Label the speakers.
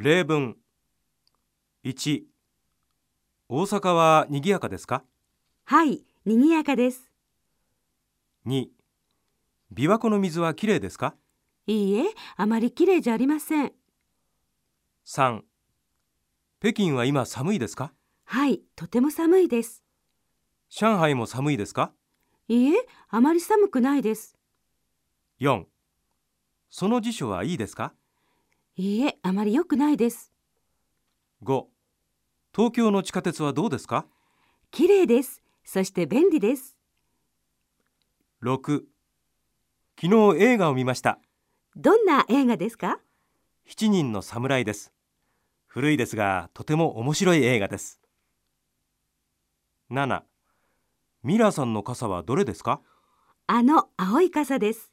Speaker 1: 例文。1大阪は賑やかですか？
Speaker 2: はい、賑やかです。
Speaker 1: 2琵琶湖の水はきれいですか？
Speaker 2: いいえ、あまり綺麗じゃありません。
Speaker 1: 3北京は今寒いですか？
Speaker 2: はい、とても寒いです。
Speaker 1: 上海も寒いですか？
Speaker 2: いいえ、あまり寒くないです。
Speaker 1: 4その辞書はいいですか？
Speaker 2: いいえ、あまり良くないです。
Speaker 1: 5東京の地下鉄はどうですか？
Speaker 2: 綺麗です。そして便利です。
Speaker 1: 6昨日映画を見ました。
Speaker 2: どんな映画ですか
Speaker 1: ？7人の侍です。古いですがとても面白い映画です。7ミラーさんの傘はどれですか？
Speaker 2: あの青い傘です。